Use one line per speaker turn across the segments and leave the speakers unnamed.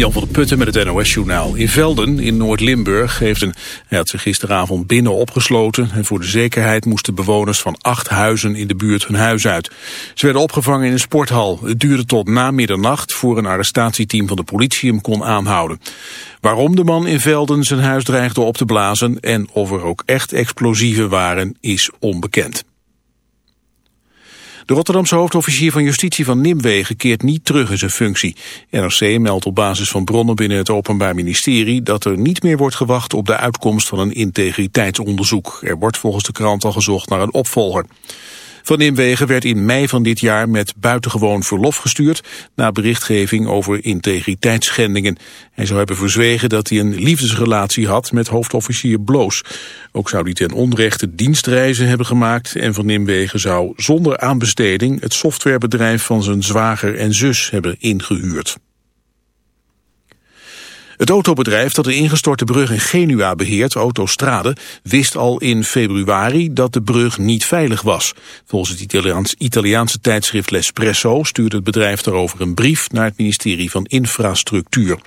Jan van der Putten met het NOS-journaal. In Velden, in Noord-Limburg, heeft een... Hij had zich gisteravond binnen opgesloten... en voor de zekerheid moesten bewoners van acht huizen in de buurt hun huis uit. Ze werden opgevangen in een sporthal. Het duurde tot na middernacht voor een arrestatieteam van de politie hem kon aanhouden. Waarom de man in Velden zijn huis dreigde op te blazen... en of er ook echt explosieven waren, is onbekend. De Rotterdamse hoofdofficier van justitie van Nimwegen keert niet terug in zijn functie. NRC meldt op basis van bronnen binnen het Openbaar Ministerie dat er niet meer wordt gewacht op de uitkomst van een integriteitsonderzoek. Er wordt volgens de krant al gezocht naar een opvolger. Van Nimwegen werd in mei van dit jaar met buitengewoon verlof gestuurd... na berichtgeving over integriteitsschendingen. Hij zou hebben verzwegen dat hij een liefdesrelatie had met hoofdofficier Bloos. Ook zou hij ten onrechte dienstreizen hebben gemaakt... en Van Nimwegen zou zonder aanbesteding het softwarebedrijf van zijn zwager en zus hebben ingehuurd. Het autobedrijf dat de ingestorte brug in Genua beheert, Autostrade, wist al in februari dat de brug niet veilig was. Volgens het Italiaans, Italiaanse tijdschrift L'Espresso stuurde het bedrijf daarover een brief naar het ministerie van Infrastructuur.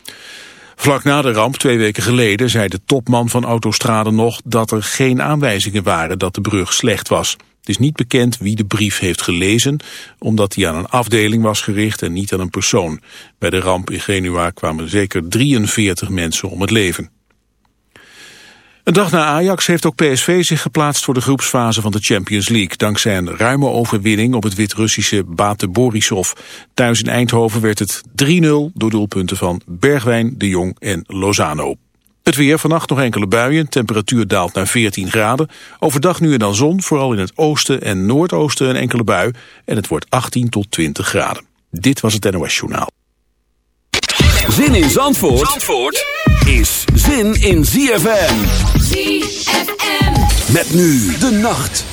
Vlak na de ramp, twee weken geleden, zei de topman van Autostrade nog dat er geen aanwijzingen waren dat de brug slecht was. Het is niet bekend wie de brief heeft gelezen, omdat hij aan een afdeling was gericht en niet aan een persoon. Bij de ramp in Genua kwamen zeker 43 mensen om het leven. Een dag na Ajax heeft ook PSV zich geplaatst voor de groepsfase van de Champions League. Dankzij een ruime overwinning op het Wit-Russische Bate Borisov. Thuis in Eindhoven werd het 3-0 door doelpunten van Bergwijn, De Jong en Lozano. Het weer, vannacht nog enkele buien, temperatuur daalt naar 14 graden. Overdag nu en dan zon, vooral in het oosten en noordoosten een enkele bui. En het wordt 18 tot 20 graden. Dit was het NOS Journaal.
Zin in Zandvoort, Zandvoort is zin in ZFM. ZFM. Met nu de nacht.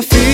desafío.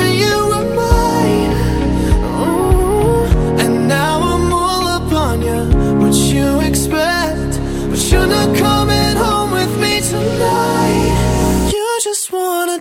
just
wanna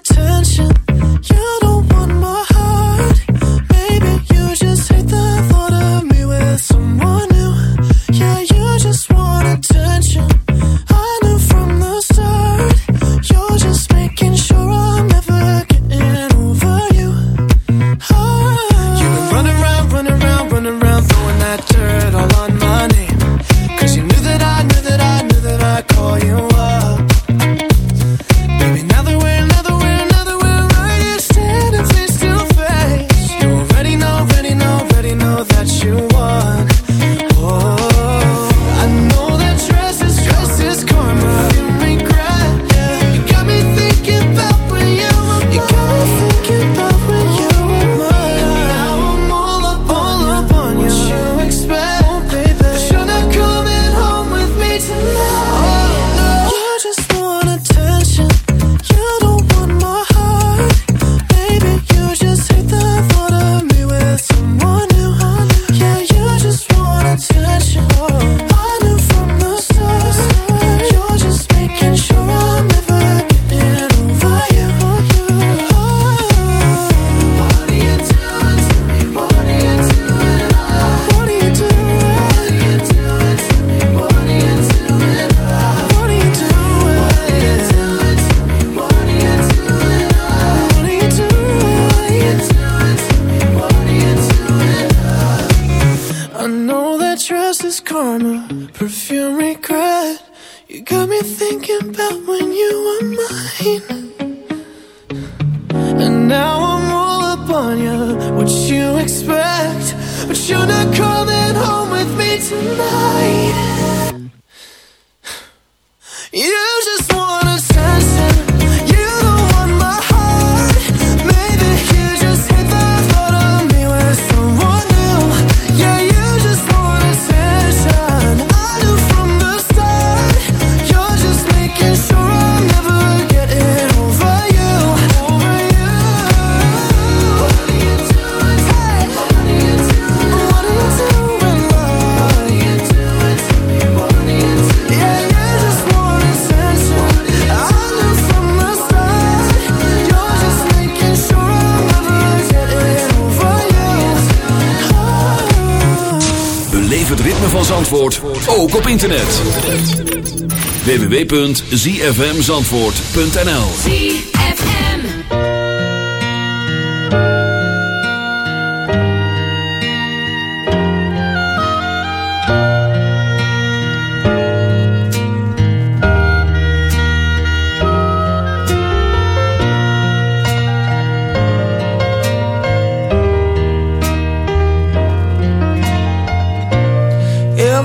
www.zfmzandvoort.nl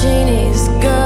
genies,
girl.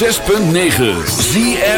106.9
ZFN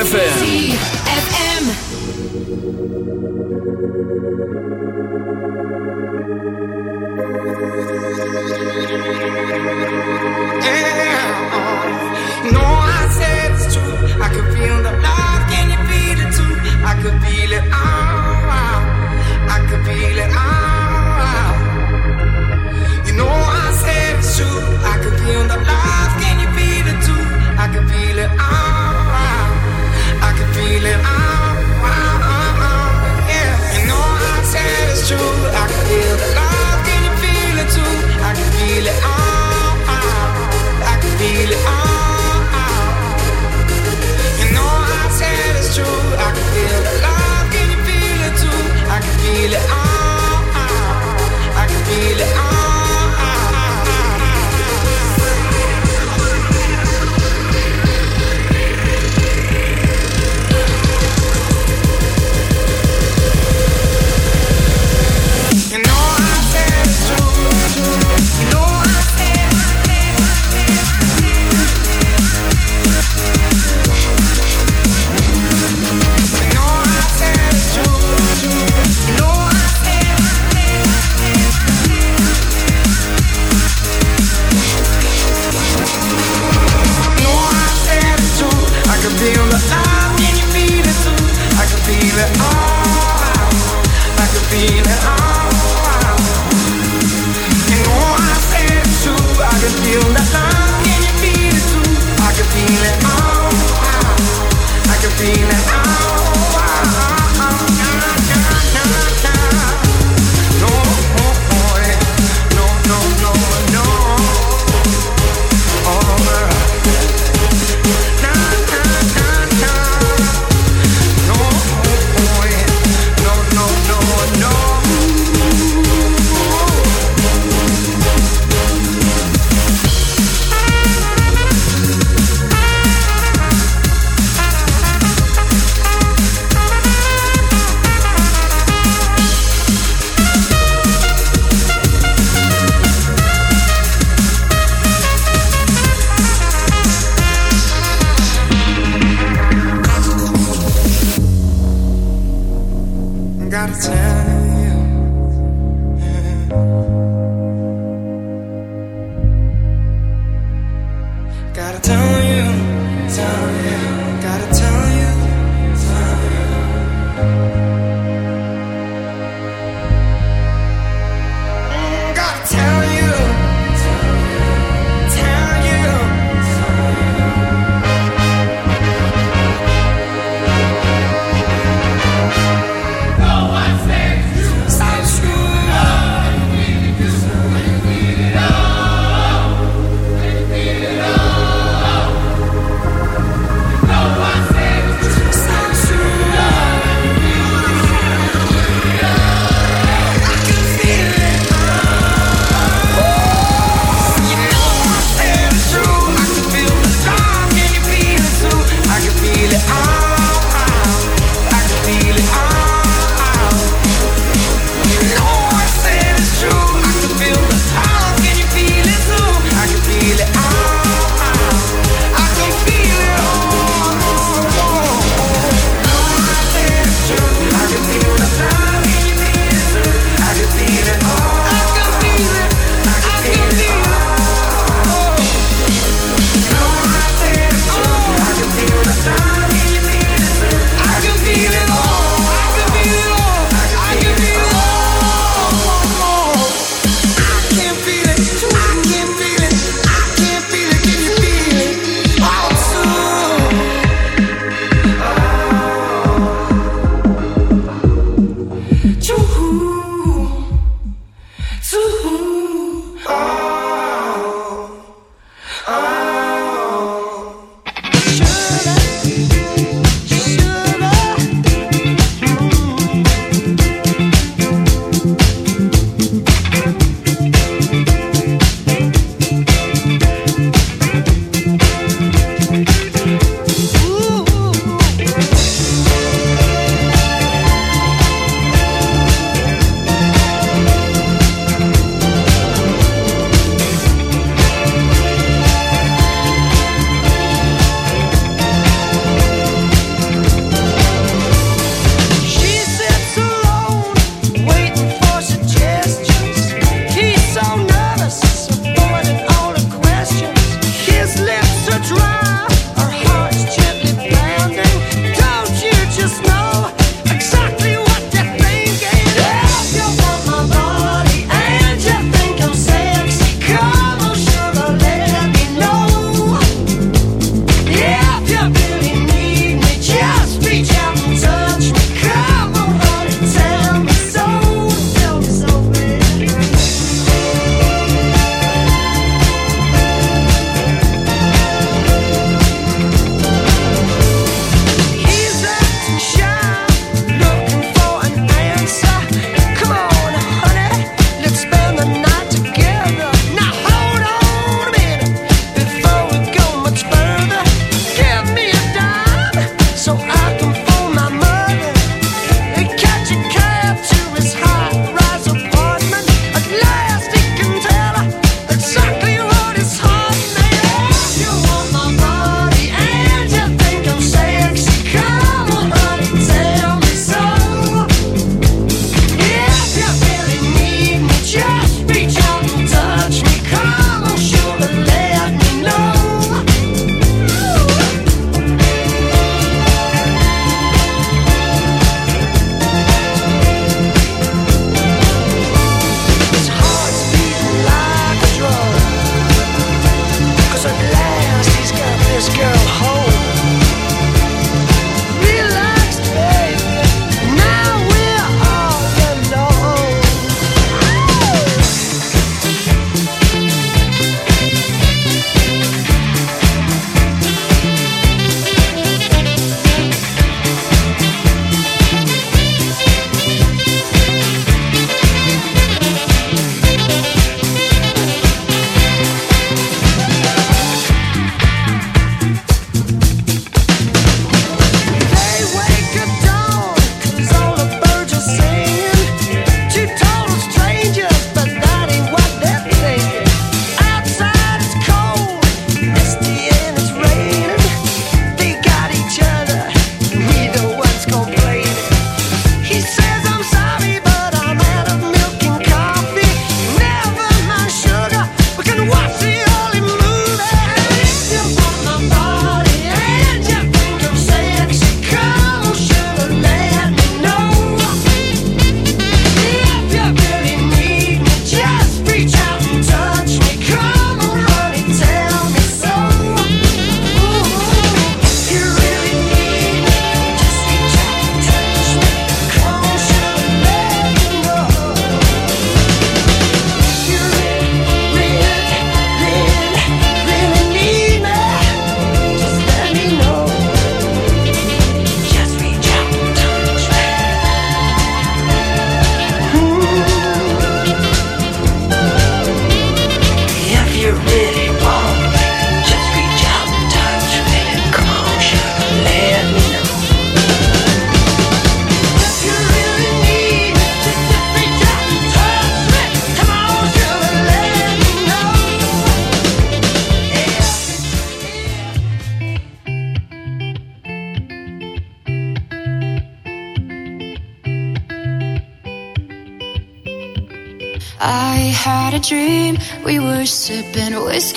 again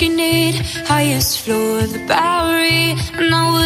you
need. Highest floor of the Bowery, and I
would.